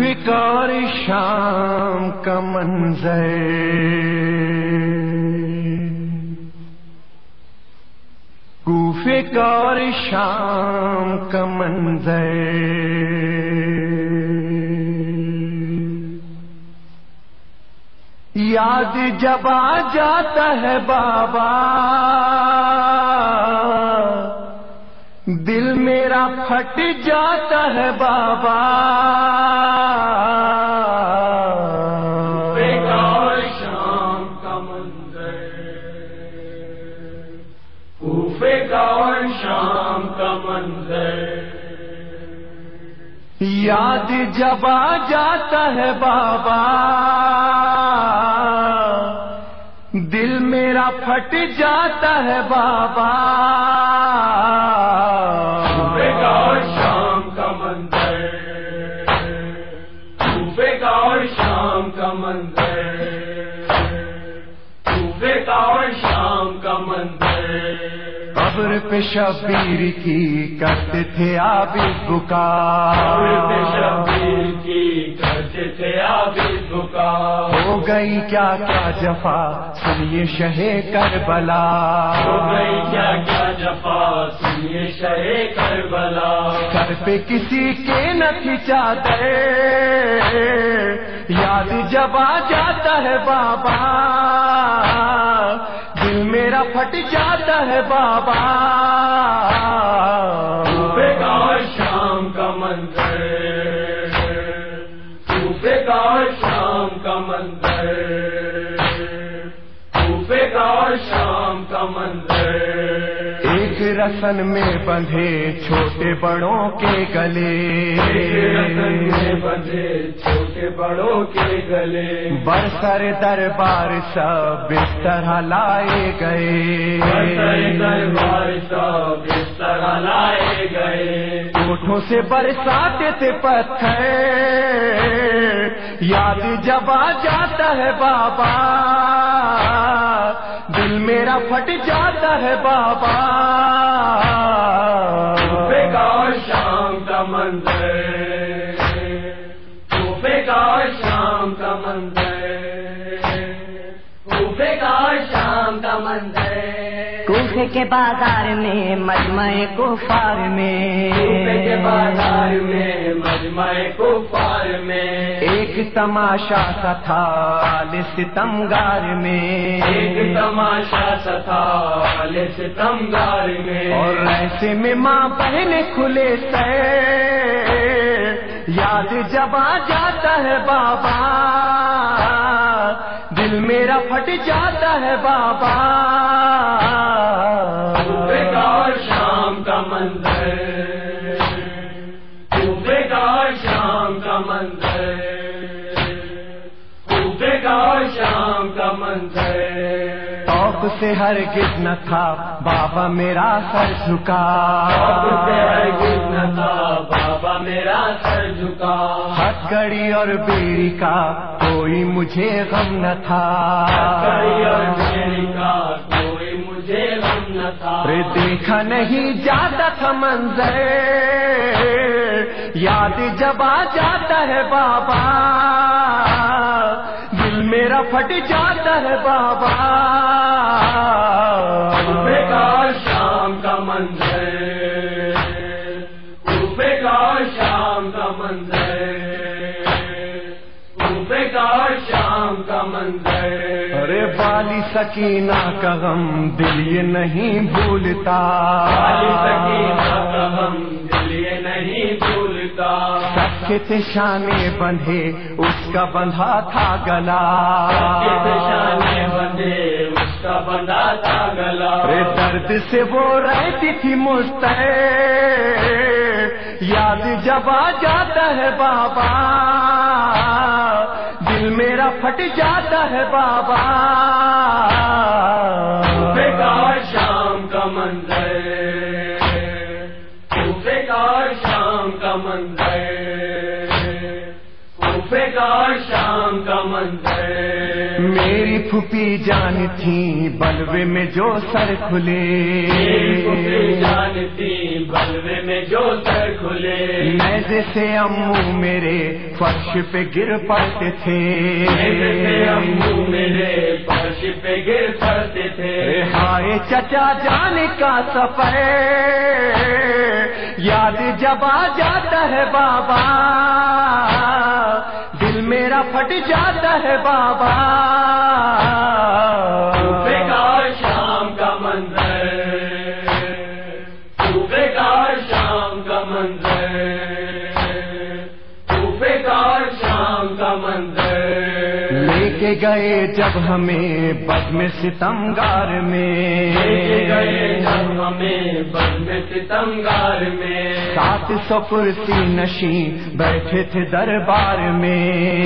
فکار شام کا منظر۔ کوفے شام کا منظر۔ یاد جب آ جاتا ہے بابا، دل میرا پھٹ جاتا ہے بابا۔ یاد جب آ جاتا ہے بابا دل میرا پھٹ جاتا ہے بابا کا اور شام کا منظر کا اور شام کا منظر۔ قبر پہ شبیر کی کرتے تھے آپ بکا شبیر کی کرتے تھے آبی بکا ہو گئی کیا کیا جفا سنیے شہ کربلا۔ ہو گئی کیا کیا جفا سنیے شہ کربلا۔ سر پہ کسی کے نہ کھچاتے یاد جب آ جاتا ہے بابا۔ میرا پھٹ جاتا ہے بابا۔ کا شام کا منظر، صوفے کا شام کا منظر، صوفے کا شام کا منظر۔ رسن میں بندھے چھوٹے بڑوں کے گلے۔ رسن میں بندھے چھوٹے بڑوں کے گلے برسر دربار سب بستر لائے گئے دربار سب اس طرح لائے گئے۔ سے برساتے تھے پتھر۔ یاد جب آ جاتا ہے بابا۔ دل میرا پھٹ جاتا ہے بابا۔ کا شام کا منظر کا شام کا منظر تو شام کا منظر۔ کوفے کے بازار میں مجمع کفار میں۔ کے بازار میں مجمع کفار میں۔ ایک تماشا سا تھا ستمگار میں۔ ایک تماشا ستا والے ستمگار میں۔ اور ایسے میں ماں بہن کھلے سے یاد جب آ جاتا ہے بابا دل میرا پھٹ جاتا ہے بابا۔ منظر شام کا منظر اور شام کا منظر سے ہرگز نہ تھا بابا میرا سر جھکا۔ سے ہرگز نہ تھا بابا میرا سر جھکا۔ ہتھکڑی اور بیڑی کا کوئی مجھے غم نہ تھا۔ اور کا غم دیکھا نہیں جاتا تھا منظر، یاد جب آ جاتا ہے بابا، دل میرا پھٹ جاتا ہے بابا۔ کا شام کا منظر کا شام کا منظر۔ شام کا منظر. ارے بالی سکینہ کا غم دل یہ نہیں بھولتا. والی سکینہ کا غم دل یہ نہیں بھولتا. شانے بندھے اس کا بندھا تھا گلا. شانے بندے اس کا بندہ تھا گلا. ارے درد سے وہ رہتی تھی مستع یاد جب آ جاتا ہے بابا. دل میرا پھٹ جاتا ہے بابا۔ بیکار شام کا منظر بیکار شام کا منظر بیکار شام کا منظر۔ میری پھوپھی جان تھی بلوے میں جو سر کھلے۔ جانتی بلوے میں جو سر کھلے۔ میزے سے امو میرے فرش پہ گر پڑتے تھے۔ امو میرے فرش پہ گر پڑتے تھے۔ ہائے چچا جانے کا سفر۔ یاد جب آ جاتا ہے بابا۔ دل میرا پھٹ جاتا ہے بابا۔ بیکار شام کا منظر۔ تو شام کا منظر۔ تو بیکار شام کا منظر۔ لے گئے جب ہمیں بد میں ستمگار میں۔ گئے جب ہمیں بند ستمگار میں۔ سات سو کرسی نشی بیٹھے تھے دربار میں۔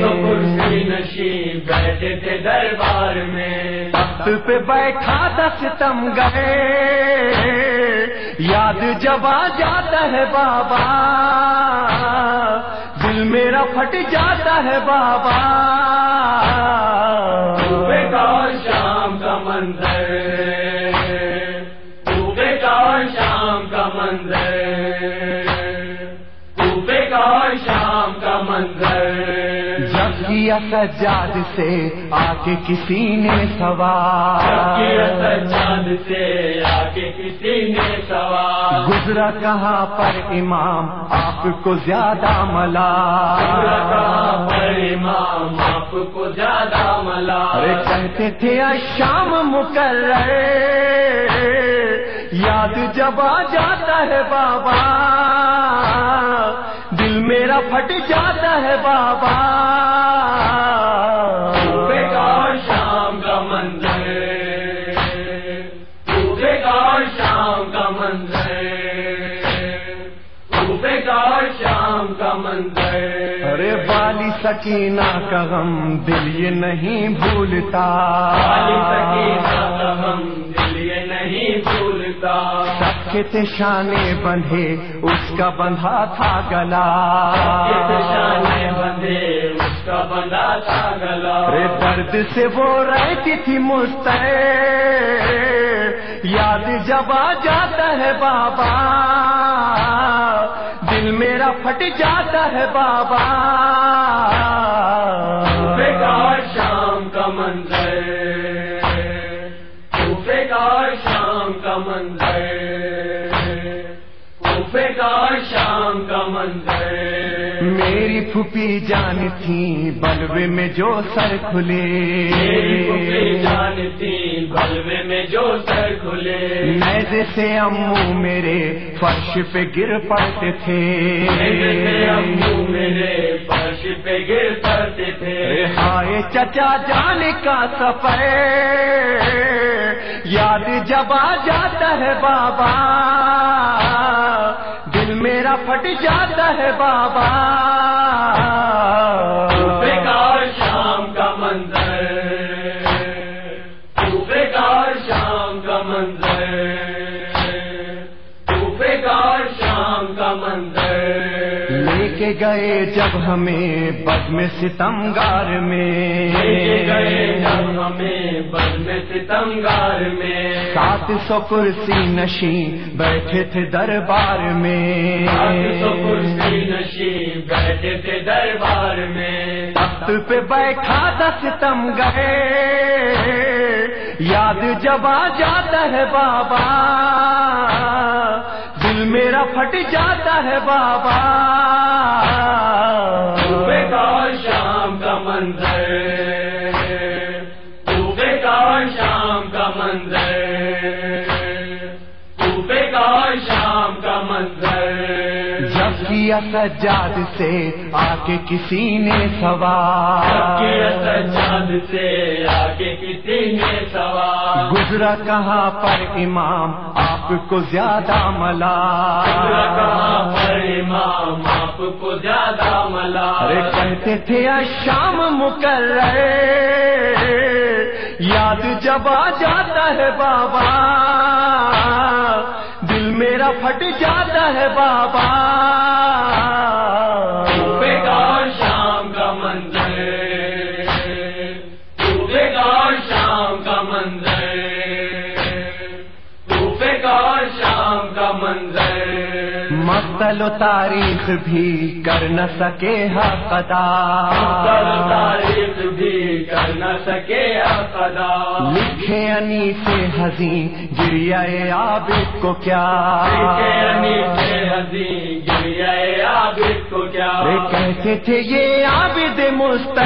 تو کرسی نشی بیٹھے تھے دربار میں۔ تخت پہ بیٹھا تھا ستم گئے یاد جب آ جاتا ہے بابا۔ دل میرا پھٹ جاتا ہے بابا۔ بیکار شام کا منظر تو بیکار شام کا منظر تو بیکار شام کا منظر۔ کیا سجاد سے آ کے کسی نے کیا سوال سجاد سے آ کے کسی نے سوال گزرا کہاں پر امام آپ کو زیادہ ملا پر امام آپ کو زیادہ ملا ارے کہتے تھے شام مقرر یاد جب آ جاتا ہے بابا میرا پھٹ جاتا ہے بابا۔ بیکار شام کا منظر۔ تو بیکار شام کا منظر۔ تو بیکار شام کا منظر۔ ارے والی سکینہ کا غم دل یہ نہیں بھولتا۔ والی سکینہ کا غم دل یہ نہیں بھولتا۔ تھے شانے بندھے اس کا بندھا تھا گلا۔ شانے بندے اس کا بندہ تھا گلا۔ درد سے وہ رہتی تھی مستع یاد جب آ جاتا ہے بابا دل میرا پھٹ جاتا ہے بابا۔ شام کا منظر شام کا منظر۔ شام کا منظر۔ میری پھوپھی جان تھی بلوے میں جو سر کھلے۔ میری پھوپھی جانتی بلوے میں جو سر کھلے۔ میزے سے امو میرے فرش پہ گر پڑتے تھے۔ میرے فرش پہ گر پڑتے تھے۔ ہائے چچا جانے کا سفر یاد جب آ جاتا ہے بابا۔ دل میرا پھٹ جاتا ہے بابا۔ بیکار شام کا منظر۔ تو بیکار شام کا منظر۔ تو بیکار شام کا منظر۔ کے گئے جب ہمیں بد میں۔ ستمگار میں گئے جب ہمیں بد میں ستمگار میں۔ سات سو کرسی نشی بیٹھے تھے دربار میں۔ تو کرسی نشی بیٹھے تھے دربار میں۔ تخت پہ بیٹھا تھا ستم گئے یاد جب آ جاتا ہے بابا۔ دل میرا پھٹ جاتا ہے بابا۔ بیکار شام کا منظر تو بیکار شام کا منظر تو بیکار شام کا منظر۔ کیا سجاد سے آ کے کسی نے کیا سوال سجاد سے آگے کسی نے سوال؟ گزرا کہاں پر امام آپ کو زیادہ ملا؟ کہاں پر امام آپ کو زیادہ ملا؟ کہتے تھے شام مقرر یاد جب آ جاتا ہے بابا۔ پھٹ جاتا ہے بابا۔ شام کا منظر۔ شام کا منظر۔ شام کا منظر۔ مسل و تاریخ بھی کر نہ سکے حق ادا۔ تاریخ بھی کر نہ سکے اقدا لکھے انی سے حزین گریا عابد کو کیا؟ حضی گریہ عابد کو کیا؟ کہتے تھے یہ عابد مست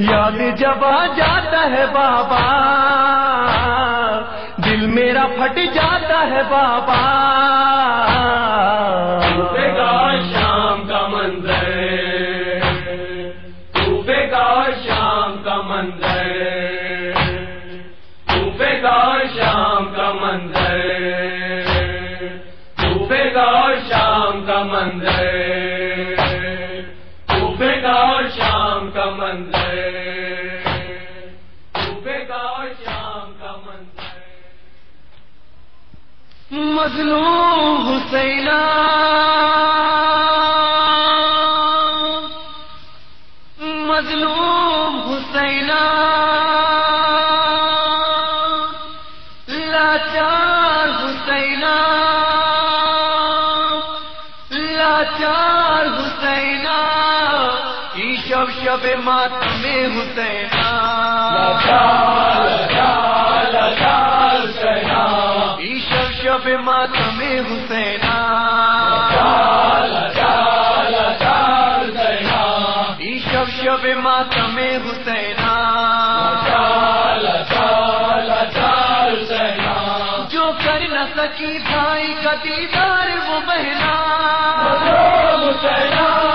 یاد جب آ جاتا ہے بابا۔ میرا پھٹ جاتا ہے بابا۔ مظلوم حسینہ مظلوم حسینہ لاچار حسینہ لاچار حسینہ ای شب شب ماتم حسینہ ای شب ماتم حسین